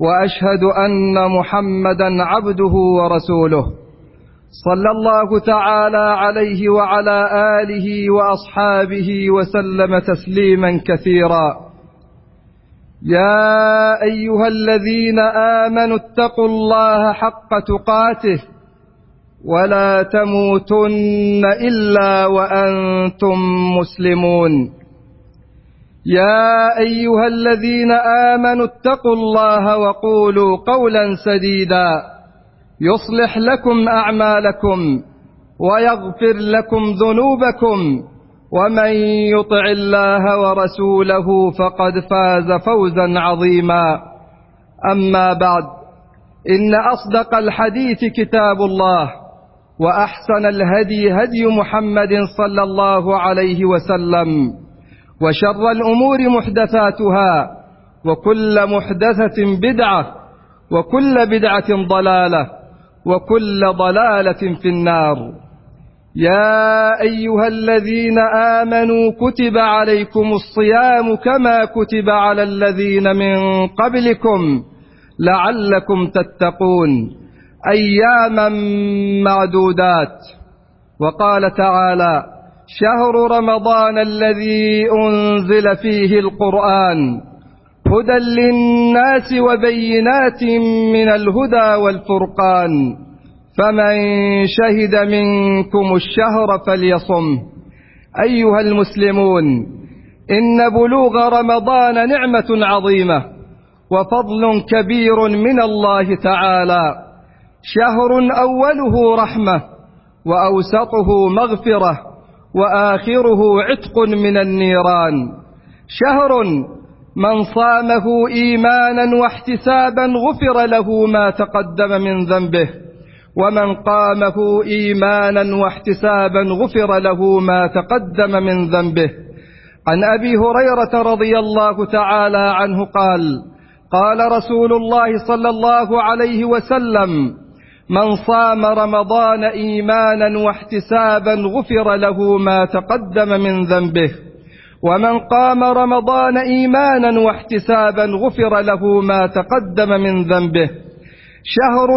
وأشهد أن محمدا عبده ورسوله صلى الله تعالى عليه وعلى آله وأصحابه وسلم تسليما كثيرا. يا أيها الذين آمنوا اتقوا الله حق تقاته ولا تموتن إلا وأنتم مسلمون. يا أيها الذين آمنوا اتقوا الله وقولوا قولا سديدا. يصلح لكم أعمالكم ويغفر لكم ذنوبكم. ومن يطع الله ورسوله فقد فاز فوزا عظيما. أما بعد إن أصدق الحديث كتاب الله وأحسن الهدي هدي محمد صلى الله عليه وسلم. وشر الأمور محدثاتها وكل محدثة بدعة وكل بدعة ضلالة وكل ضلالة في النار. يا أيها الذين آمنوا كتب عليكم الصيام كما كتب على الذين من قبلكم لعلكم تتقون. أياما معدودات. وقال تعالى شهر رمضان الذي أنزل فيه القرآن. هدى للناس وبينات من الهدى والفرقان. فمن شهد منكم الشهر فليصم. أيها المسلمون إن بلوغ رمضان نعمة عظيمة وفضل كبير من الله تعالى. شهر أوله رحمة وأوسطه مغفرة. وآخره عتق من النيران. شهر من صامه إيمانا واحتسابا غفر له ما تقدم من ذنبه ومن قامه إيمانا واحتسابا غفر له ما تقدم من ذنبه. عن أبي هريرة رضي الله تعالى عنه قال قال رسول الله صلى الله عليه وسلم من صام رمضان إيمانا واحتسابا غفر له ما تقدم من ذنبه. ومن قام رمضان إيمانا واحتسابا غفر له ما تقدم من ذنبه. شهر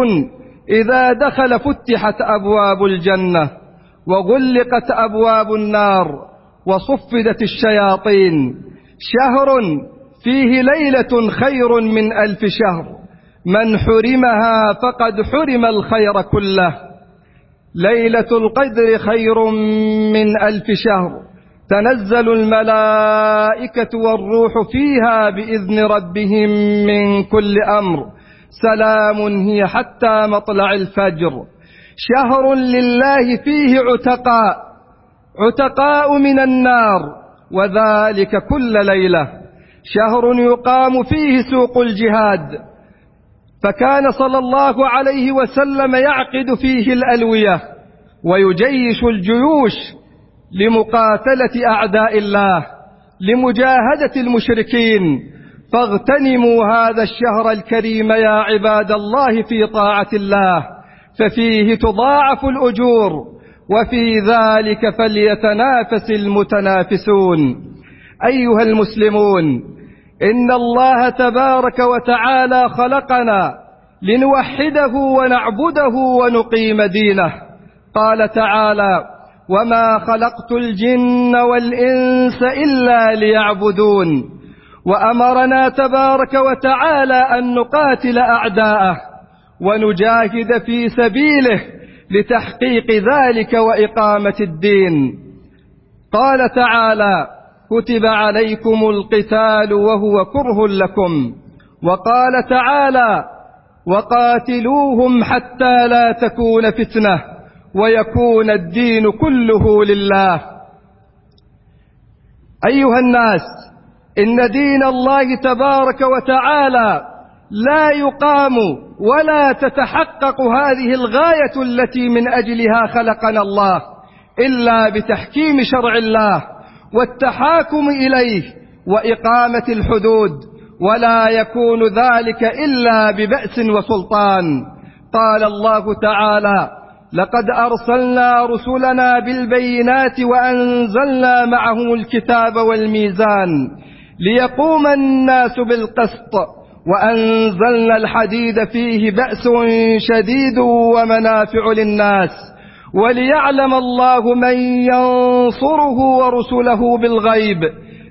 إذا دخل فتحت أبواب الجنة وغلقت أبواب النار وصفدت الشياطين شهر فيه ليلة خير من ألف شهر. من حرمها فقد حرم الخير كله. ليلة القدر خير من ألف شهر. تنزل الملائكة والروح فيها بإذن ربهم من كل أمر. سلام هي حتى مطلع الفجر. شهر لله فيه عتقاء. عتقاء من النار. وذلك كل ليلة. شهر يقام فيه سوق الجهاد. فكان صلى الله عليه وسلم يعقد فيه الألوية ويجيش الجيوش لمقاتلة أعداء الله لمجاهدة المشركين. فاغتنموا هذا الشهر الكريم يا عباد الله في طاعة الله ففيه تضاعف الأجور وفي ذلك فليتنافس المتنافسون. أيها المسلمون إن الله تبارك وتعالى خلقنا لنوحده ونعبده ونقيم دينه. قال تعالى وما خلقت الجن والإنس إلا ليعبدون. وأمرنا تبارك وتعالى أن نقاتل أعداءه ونجاهد في سبيله لتحقيق ذلك وإقامة الدين. قال تعالى كتب عليكم القتال وهو كره لكم. وقال تعالى وقاتلوهم حتى لا تكون فتنة ويكون الدين كله لله. أيها الناس إن دين الله تبارك وتعالى لا يقام ولا تتحقق هذه الغاية التي من أجلها خلقنا الله إلا بتحكيم شرع الله. والتحاكم إليه وإقامة الحدود ولا يكون ذلك إلا ببأس وسلطان. قال الله تعالى لقد أرسلنا رسلنا بالبينات وأنزلنا معهم الكتاب والميزان ليقوم الناس بالقسط وأنزلنا الحديد فيه بأس شديد ومنافع للناس. وليعلم الله من ينصره ورسله بالغيب.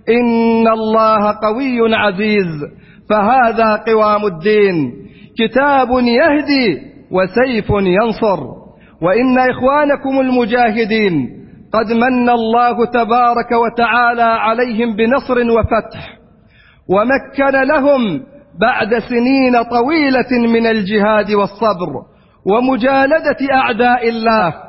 إن الله قوي عزيز. فهذا قوام الدين. كتاب يهدي وسيف ينصر. وإن إخوانكم المجاهدين قد من الله تبارك وتعالى عليهم بنصر وفتح. ومكن لهم بعد سنين طويلة من الجهاد والصبر ومجالدة أعداء الله.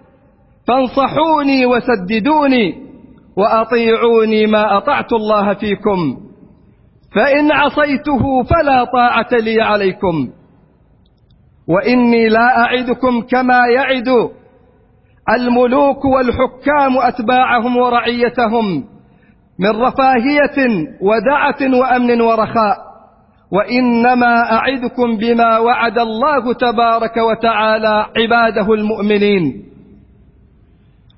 فانصحوني وسددوني وأطيعوني ما أطعت الله فيكم. فإن عصيته فلا طاعة لي عليكم. وإني لا أعدكم كما يعد الملوك والحكام أتباعهم ورعيتهم من رفاهية ودعة وأمن ورخاء. وإنما أعدكم بما وعد الله تبارك وتعالى عباده المؤمنين.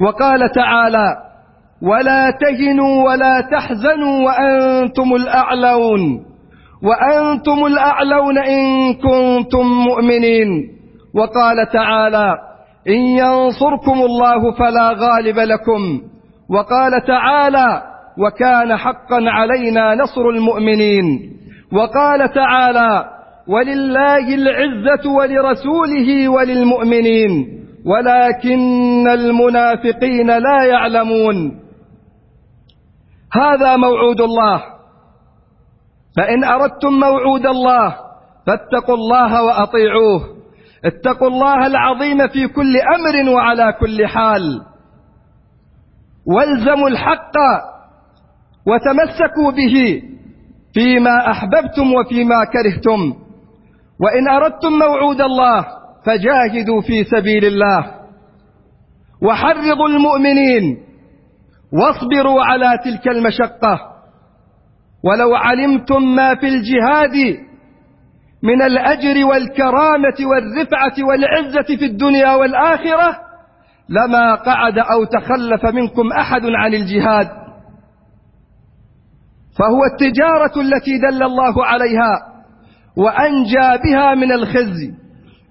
وقال تعالى ولا تهنوا ولا تحزنوا وأنتم الأعلون وأنتم الأعلون إن كنتم مؤمنين وقال تعالى إن ينصركم الله فلا غالب لكم وقال تعالى وكان حقا علينا نصر المؤمنين وقال تعالى ولله العزة ولرسوله وللمؤمنين ولكن المنافقين لا يعلمون. هذا موعود الله. فإن أردتم موعود الله فاتقوا الله وأطيعوه. اتقوا الله العظيم في كل أمر وعلى كل حال. والزموا الحق وتمسكوا به فيما أحببتم وفيما كرهتم. وإن أردتم موعود الله فجاهدوا في سبيل الله. وحرضوا المؤمنين. واصبروا على تلك المشقة. ولو علمتم ما في الجهاد من الأجر والكرامة والرفعة والعزة في الدنيا والآخرة لما قعد أو تخلف منكم أحد عن الجهاد. فهو التجارة التي دل الله عليها وأنجى بها من الخزي.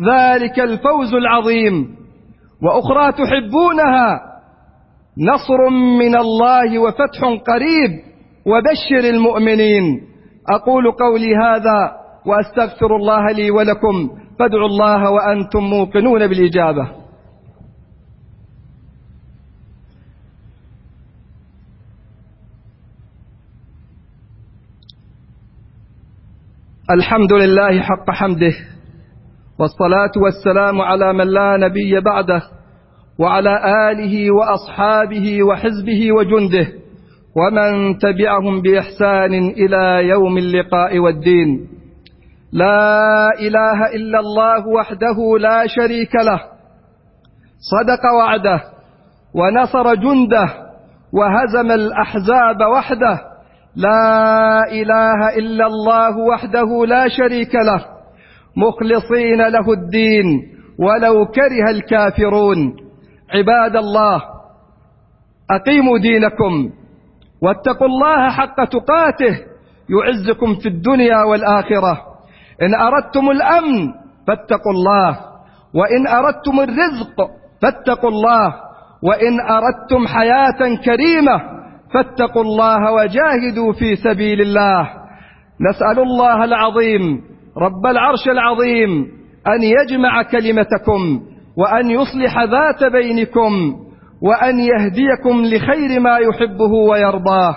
ذلك الفوز العظيم. وأخرى تحبونها. نصر من الله وفتح قريب وبشر المؤمنين. أقول قولي هذا وأستغفر الله لي ولكم. فادعوا الله وأنتم موقنون بالإجابة. الحمد لله حق حمده. والصلاة والسلام على من لا نبي بعده وعلى آله وأصحابه وحزبه وجنده ومن تبعهم بإحسان إلى يوم اللقاء والدين. لا إله إلا الله وحده لا شريك له صدق وعده ونصر جنده وهزم الأحزاب وحده. لا إله إلا الله وحده لا شريك له. مخلصين له الدين ولو كره الكافرون. عباد الله أقيموا دينكم واتقوا الله حق تقاته يعزكم في الدنيا والآخرة. إن أردتم الأمن فاتقوا الله وإن أردتم الرزق فاتقوا الله وإن أردتم حياة كريمة فاتقوا الله وجاهدوا في سبيل الله. نسأل الله العظيم رب العرش العظيم أن يجمع كلمتكم وأن يصلح ذات بينكم وأن يهديكم لخير ما يحبه ويرضاه.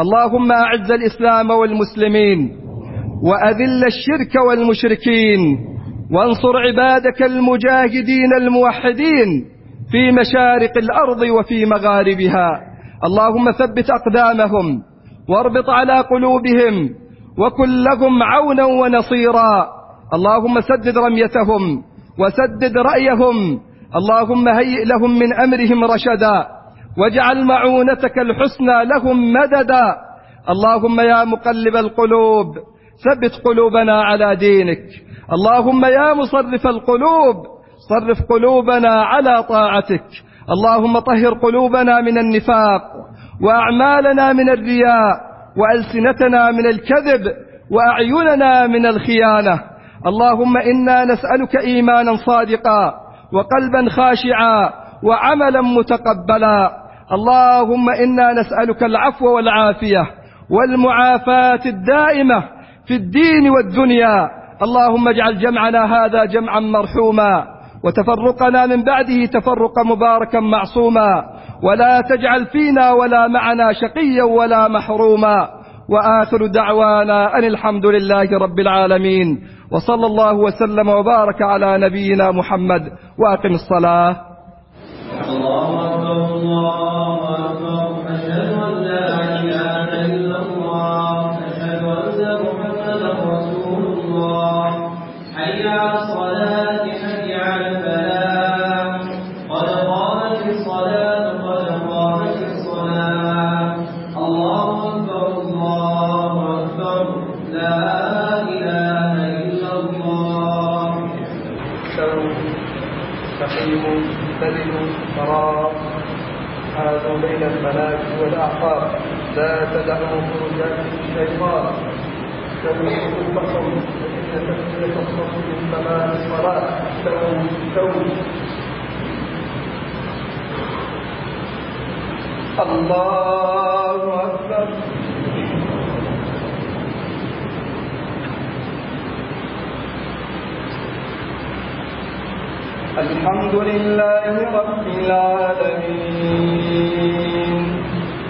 اللهم أعز الإسلام والمسلمين وأذل الشرك والمشركين وانصر عبادك المجاهدين الموحدين في مشارق الأرض وفي مغاربها. اللهم ثبت أقدامهم واربط على قلوبهم وكن لهم عونا ونصيرا. اللهم سدد رميتهم وسدد رأيهم. اللهم هيئ لهم من أمرهم رشدا. واجعل معونتك الحسنى لهم مددا. اللهم يا مقلب القلوب ثبت قلوبنا على دينك. اللهم يا مصرف القلوب صرف قلوبنا على طاعتك. اللهم طهر قلوبنا من النفاق وأعمالنا من الرياء. وألسنتنا من الكذب وأعيننا من الخيانة. اللهم إنا نسألك إيمانا صادقا وقلبا خاشعا وعملا متقبلا. اللهم إنا نسألك العفو والعافية والمعافاة الدائمة في الدين والدنيا. اللهم اجعل جمعنا هذا جمعا مرحوما وتفرقنا من بعده تفرقا مباركا معصوما. ولا تجعل فينا ولا معنا شقيا ولا محروما. وآخر دعوانا أن الحمد لله رب العالمين. وصلى الله وسلم وبارك على نبينا محمد. وأقم الصلاة. الله أكبر الله أكبر. والأعقاب لا تدعوا فرجات الشيطان. استووا صفوفكم فإن تسوية الصف من تمام الصلاة. استووا استووا الله أكبر. الحمد لله رب العالمين.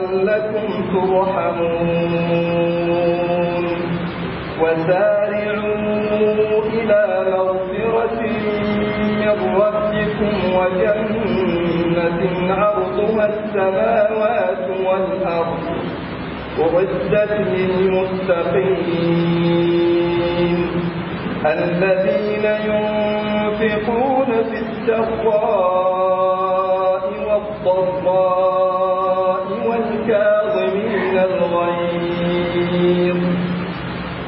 لعلكم ترحمون. وسارعوا إلى مغفرة من ربكم وجنة عرضها السماوات والأرض. أعدت للمتقين الذين ينفقون في السراء والضراء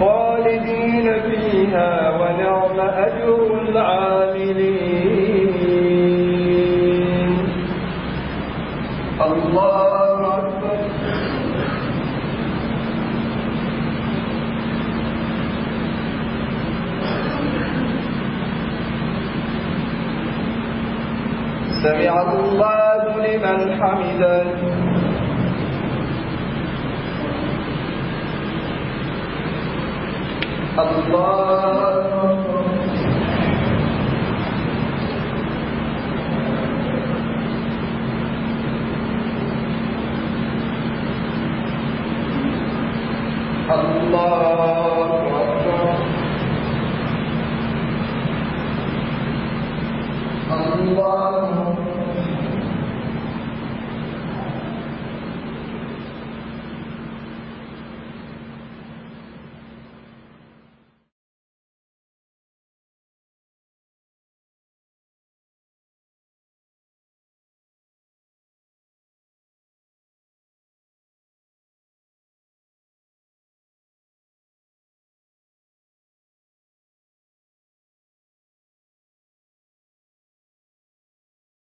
خالدين فيها ونعم أجر العاملين. الله أكبر. سمع الله لمن حمده. اللہ